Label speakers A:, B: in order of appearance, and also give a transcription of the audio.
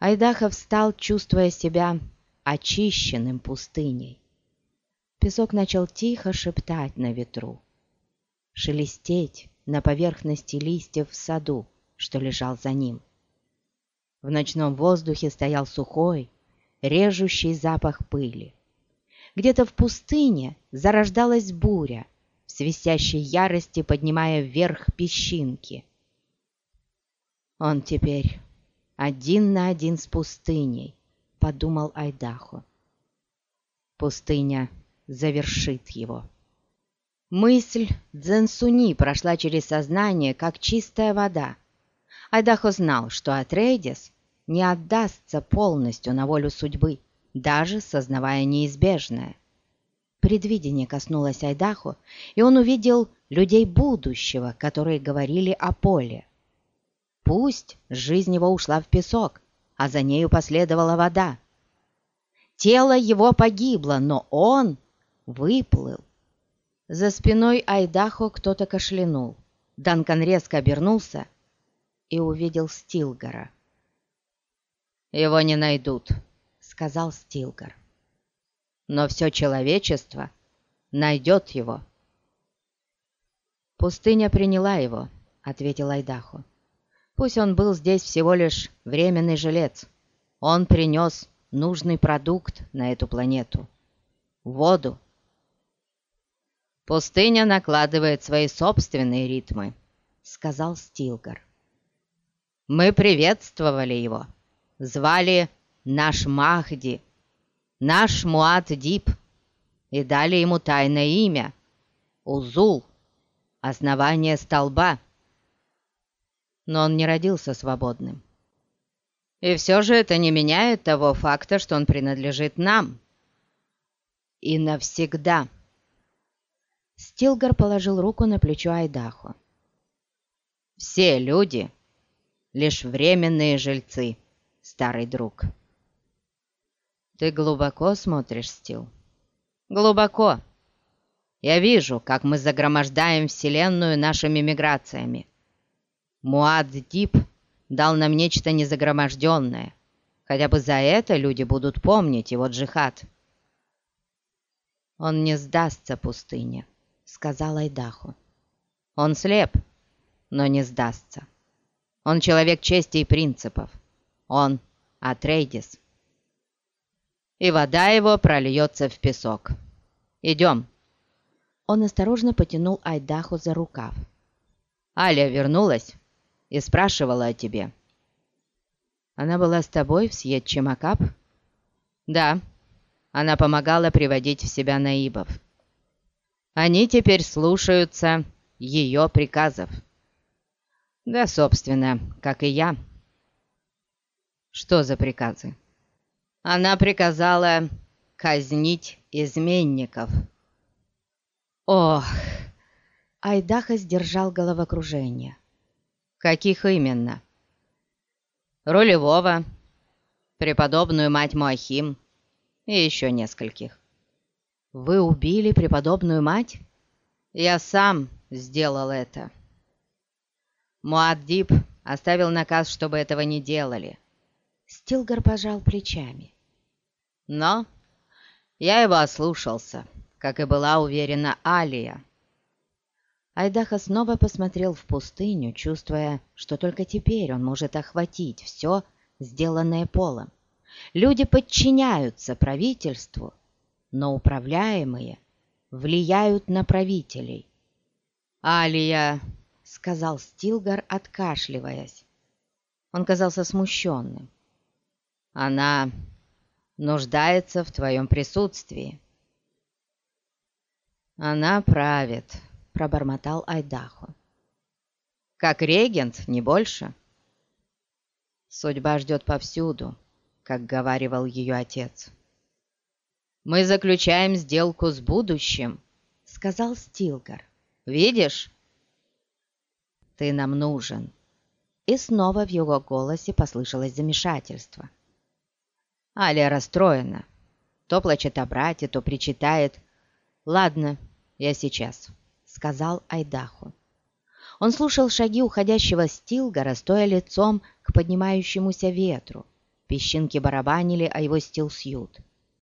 A: Айдахов встал, чувствуя себя очищенным пустыней. Песок начал тихо шептать на ветру, шелестеть на поверхности листьев в саду, что лежал за ним. В ночном воздухе стоял сухой, режущий запах пыли. Где-то в пустыне зарождалась буря, в свистящей ярости поднимая вверх песчинки. Он теперь один на один с пустыней, подумал Айдахо. Пустыня завершит его. Мысль Дзенсуни прошла через сознание, как чистая вода. Айдахо знал, что Атрейдис не отдастся полностью на волю судьбы, даже сознавая неизбежное. Предвидение коснулось Айдахо, и он увидел людей будущего, которые говорили о поле. Пусть жизнь его ушла в песок, а за нею последовала вода. Тело его погибло, но он выплыл. За спиной Айдахо кто-то кашлянул. Данкан резко обернулся и увидел Стилгара. «Его не найдут», — сказал Стилгар. «Но все человечество найдет его». «Пустыня приняла его», — ответил Айдахо. Пусть он был здесь всего лишь временный жилец. Он принес нужный продукт на эту планету. Воду. «Пустыня накладывает свои собственные ритмы», — сказал Стилгар. «Мы приветствовали его, звали наш Махди, наш Муат-Дип, и дали ему тайное имя — Узул, основание столба» но он не родился свободным. И все же это не меняет того факта, что он принадлежит нам. И навсегда. Стилгар положил руку на плечо Айдахо. «Все люди — лишь временные жильцы, старый друг». «Ты глубоко смотришь, Стил?» «Глубоко. Я вижу, как мы загромождаем Вселенную нашими миграциями. Муад-Дип дал нам нечто незагроможденное. Хотя бы за это люди будут помнить его джихад. «Он не сдастся пустыне», — сказал Айдаху. «Он слеп, но не сдастся. Он человек чести и принципов. Он Атрейдис. И вода его прольется в песок. Идем». Он осторожно потянул Айдаху за рукав. «Аля вернулась?» И спрашивала о тебе». «Она была с тобой в Сьет-Чемакап?» «Да, она помогала приводить в себя наибов. Они теперь слушаются ее приказов. Да, собственно, как и я». «Что за приказы?» «Она приказала казнить изменников». «Ох!» Айдаха сдержал головокружение. «Каких именно?» «Рулевого, преподобную мать Моахим и еще нескольких». «Вы убили преподобную мать?» «Я сам сделал это». Муаддиб оставил наказ, чтобы этого не делали. Стилгар пожал плечами. Но я его ослушался, как и была уверена Алия. Айдаха снова посмотрел в пустыню, чувствуя, что только теперь он может охватить все, сделанное полом. Люди подчиняются правительству, но управляемые влияют на правителей. «Алия», — сказал Стилгар, откашливаясь. Он казался смущенным. «Она нуждается в твоем присутствии». «Она правит», пробормотал Айдахо. «Как регент, не больше». «Судьба ждет повсюду», как говаривал ее отец. «Мы заключаем сделку с будущим», — сказал Стилгар. «Видишь?» «Ты нам нужен». И снова в его голосе послышалось замешательство. Аля расстроена. То плачет о брате, то причитает. «Ладно, я сейчас» сказал Айдаху. Он слушал шаги уходящего Стилгара, стоя лицом к поднимающемуся ветру, Песчинки барабанили о его стилсьют.